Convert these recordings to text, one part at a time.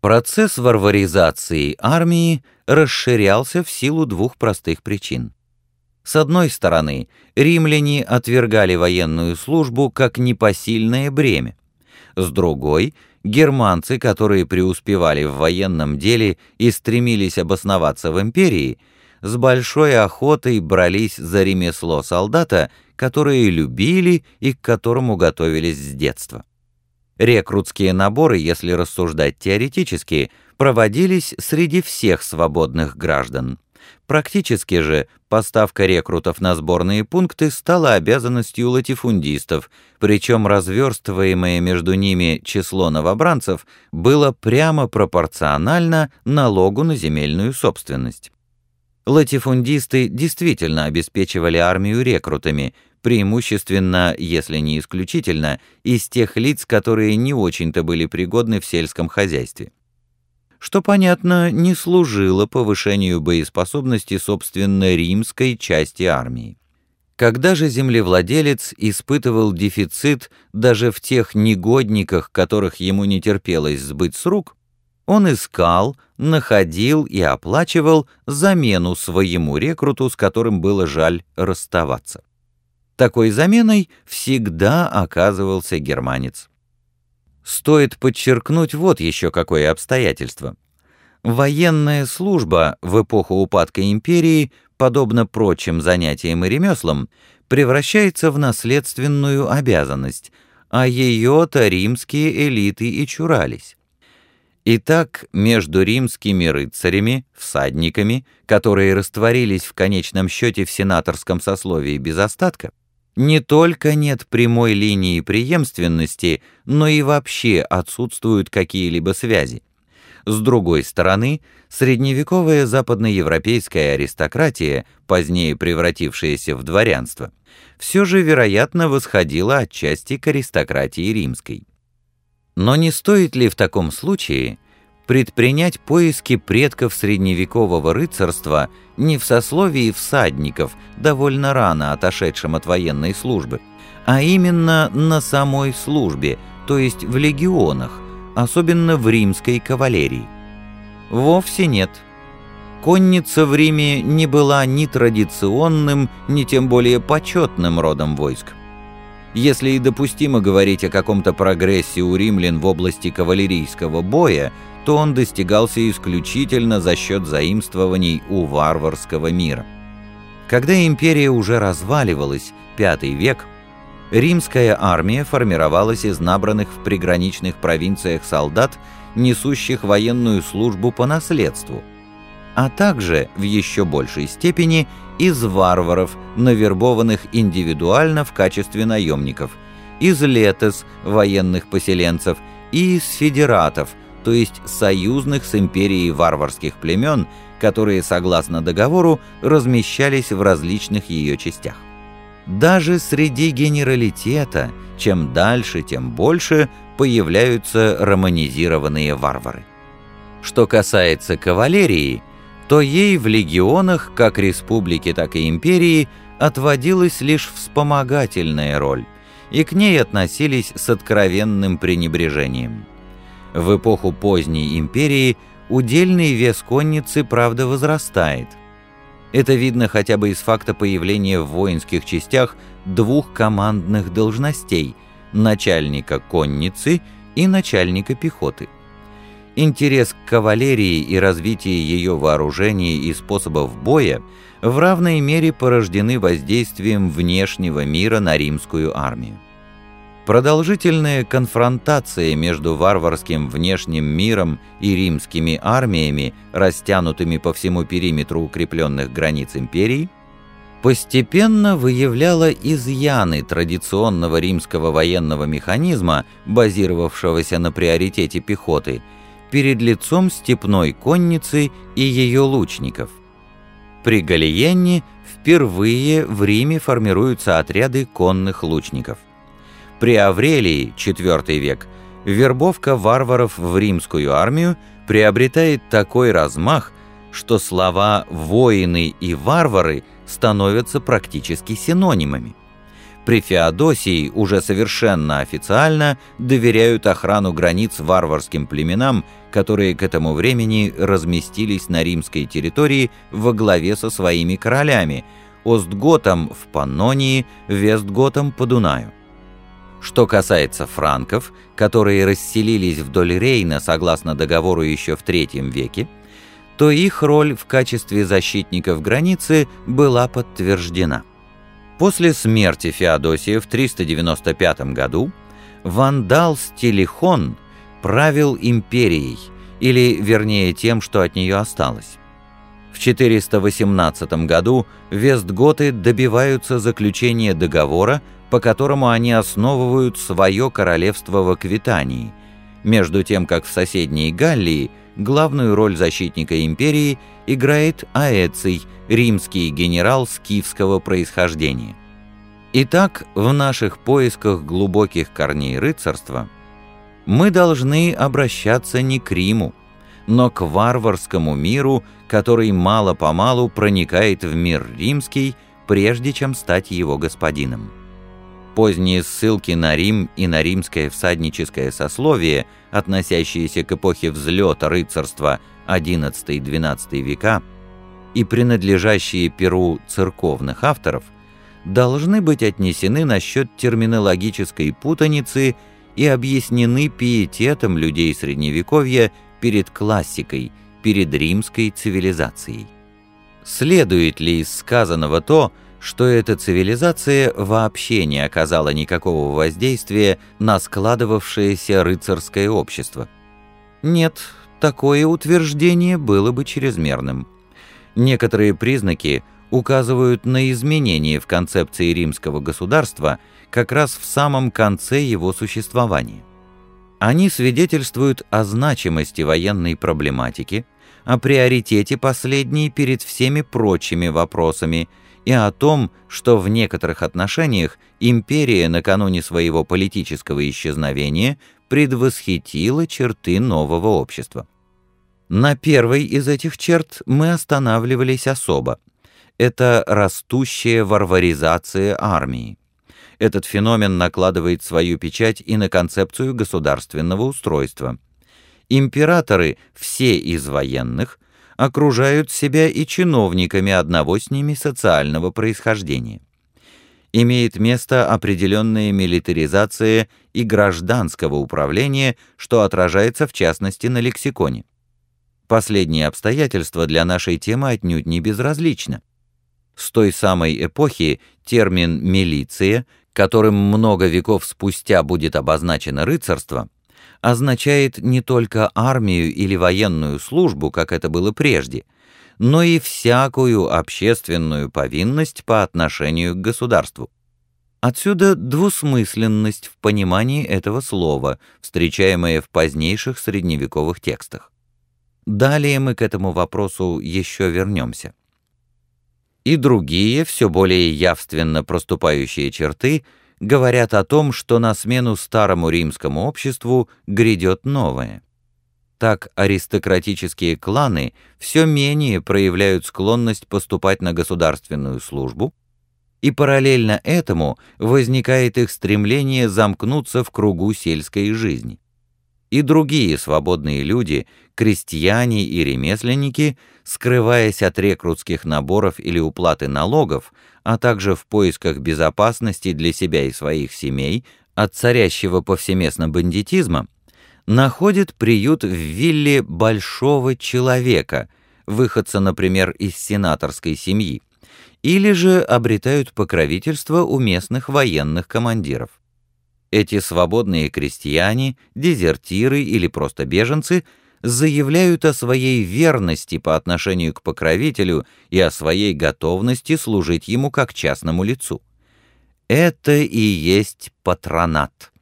Процесс варваризации армии расширялся в силу двух простых причин. С одной стороны, римляне отвергали военную службу как непосильное бремя. С другой, германцы, которые преуспевали в военном деле и стремились обосноваться в империи, с большой охотой брались за ремесло солдата, которые любили и к которому готовились с детства. Рекрутские наборы, если рассуждать теоретически, проводились среди всех свободных граждан. Практически же поставка рекрутов на сборные пункты стала обязанностью латифундистов, причем разверстываемое между ними число новобранцев было прямо пропорционально налогу на земельную собственность. Латифундисты действительно обеспечивали армию рекрутами, преимущественно, если не исключительно, из тех лиц, которые не очень-то были пригодны в сельском хозяйстве. Что, понятно, не служило повышению боеспособности, собственно, римской части армии. Когда же землевладелец испытывал дефицит даже в тех негодниках, которых ему не терпелось сбыть с рук, он искал, находил и оплачивал замену своему рекруту, с которым было жаль расставаться. Такой заменой всегда оказывался германец. Стоит подчеркнуть вот еще какое обстоятельство. Военная служба в эпоху упадка империи, подобно прочим занятиям и ремеслам, превращается в наследственную обязанность, а ее-то римские элиты и чурались. Итак, между римскими рыцарями, всадниками, которые растворились в конечном счете в сенаторском сословии без остатка, не только нет прямой линии преемственности, но и вообще отсутствуют какие-либо связи. С другой стороны, средневековая западноевропейская аристократия, позднее превратившаяся в дворянство, все же, вероятно, восходила отчасти к аристократии римской. Но не стоит ли в таком случае предпринять поиски предков средневекового рыцарства не в сословии всадников, довольно рано отошедшим от военной службы, а именно на самой службе, то есть в легионах, особенно в римской кавалерии? Вовсе нет. Конница в Риме не была ни традиционным, ни тем более почетным родом войск. Если и допустимо говорить о каком-то прогрессе у римлян в области кавалерийского боя, то он достигался исключительно за счет заимствований у варварского мира. Когда империя уже разваливалась, V век, римская армия формировалась из набранных в приграничных провинциях солдат, несущих военную службу по наследству, а также, в еще большей степени, из варваров, навербованных индивидуально в качестве наемников, из летес, военных поселенцев, и из федератов, то есть союзных с империей варварских племен, которые, согласно договору, размещались в различных ее частях. Даже среди генералитета, чем дальше, тем больше, появляются романизированные варвары. Что касается кавалерии – то ей в легионах, как республики, так и империи, отводилась лишь вспомогательная роль, и к ней относились с откровенным пренебрежением. В эпоху поздней империи удельный вес конницы, правда, возрастает. Это видно хотя бы из факта появления в воинских частях двух командных должностей – начальника конницы и начальника пехоты – интерес к кавалерии и развитие ее вооружений и способов боя в равной мере порождены воздействием внешнего мира на римскую армию. Продолжительная конфронтация между варварским внешним миром и римскими армиями, растянутыми по всему периметру укрепленных границ империи, постепенно выявляла изъяны традиционного римского военного механизма, базировавшегося на приоритете пехоты – перед лицом степной конницы и ее лучников. При Галиенне впервые в Риме формируются отряды конных лучников. При Аврелии, IV век, вербовка варваров в римскую армию приобретает такой размах, что слова «воины» и «варвары» становятся практически синонимами. При Феодосии уже совершенно официально доверяют охрану границ варварским племенам, которые к этому времени разместились на римской территории во главе со своими королями, Остготом в Паннонии, Вестготом по Дунаю. Что касается франков, которые расселились вдоль Рейна согласно договору еще в III веке, то их роль в качестве защитников границы была подтверждена. После смерти Феодосия в 395 году вандал Стилихон правил империей, или вернее тем, что от нее осталось. В 418 году вестготы добиваются заключения договора, по которому они основывают свое королевство в Аквитании, между тем как в соседней Галлии главную роль защитника империи играет Аэций, римский генерал скифского происхождения. Итак, в наших поисках глубоких корней рыцарства мы должны обращаться не к Риму, но к варварскому миру, который мало-помалу проникает в мир римский, прежде чем стать его господином. Поздние ссылки на Рим и на римское всадническое сословие, относящиеся к эпохе взлета рыцарства XI-XII века и принадлежащие перу церковных авторов, должны быть отнесены насчет терминологической путаницы и объяснены пиететом людей Средневековья перед классикой, перед римской цивилизацией. Следует ли из сказанного то, что эта цивилизация вообще не оказала никакого воздействия на складывавшееся рыцарское общество. Нет, такое утверждение было бы чрезмерным. Некоторые признаки указывают на изменения в концепции римского государства как раз в самом конце его существования. Они свидетельствуют о значимости военной проблематики, о приоритете последней перед всеми прочими вопросами – и о том, что в некоторых отношениях империя накануне своего политического исчезновения предвосхитила черты нового общества. На первой из этих черт мы останавливались особо. Это растущая варваризация армии. Этот феномен накладывает свою печать и на концепцию государственного устройства. Императоры, все из военных, окружают себя и чиновниками одного с ними социального происхождения. Имеет место определенная милитаризация и гражданского управления, что отражается в частности на лексиконе. Последнее обстоятельство для нашей темы отнюдь не безразлично. С той самой эпохи термин «милиция», которым много веков спустя будет обозначено рыцарство, означает не только армию или военную службу, как это было прежде, но и всякую общественную повинность по отношению к государству. Отсюда двусмысленность в понимании этого слова, встречаемая в позднейших средневековых текстах. Далее мы к этому вопросу еще вернемся. И другие, все более явственно проступающие черты – говорят о том, что на смену старому римскому обществу грядет новое. Так аристократические кланы все менее проявляют склонность поступать на государственную службу, и параллельно этому возникает их стремление замкнуться в кругу сельской жизни. И другие свободные люди, крестьяне и ремесленники, скрываясь от рекрутских наборов или уплаты налогов, а также в поисках безопасности для себя и своих семей от царящего повсеместно бандитизма, находят приют в вилле большого человека, выходца, например, из сенаторской семьи, или же обретают покровительство у местных военных командиров. Эти свободные крестьяне, дезертиры или просто беженцы – заявляют о своей верности по отношению к покровителю и о своей готовности служить ему как частному лицу. Это и есть патронат.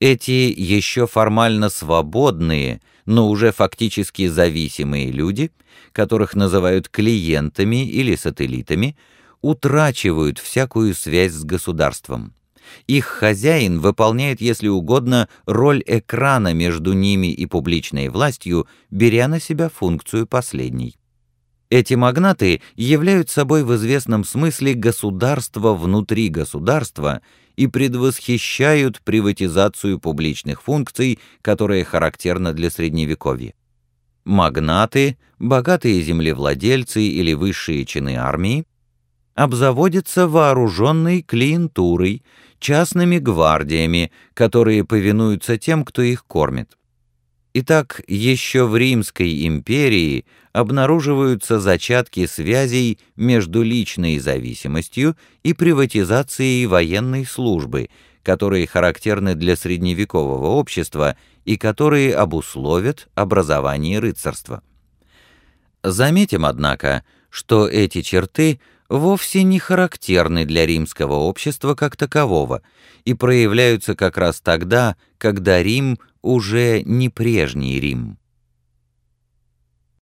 Эти еще формально свободные, но уже фактически зависимые люди, которых называют клиентами или сателлитами, утрачивают всякую связь с государством. Их хозяин выполняет, если угодно, роль экрана между ними и публичной властью, беря на себя функцию последней. Эти магнаты являются собой в известном смысле государство внутри государства и предвосхищают приватизацию публичных функций, которая характерна для Средневековья. Магнаты, богатые землевладельцы или высшие чины армии обзаводятся вооруженной клиентурой, частными гвардиями, которые повинуются тем, кто их кормит. Итак, еще в Римской империи обнаруживаются зачатки связей между личной зависимостью и приватизацией военной службы, которые характерны для средневекового общества и которые обусловят образование рыцарства. Заметим, однако, что эти черты вовсе не характерны для римского общества как такового и проявляются как раз тогда, когда Рим уже не прежний Рим.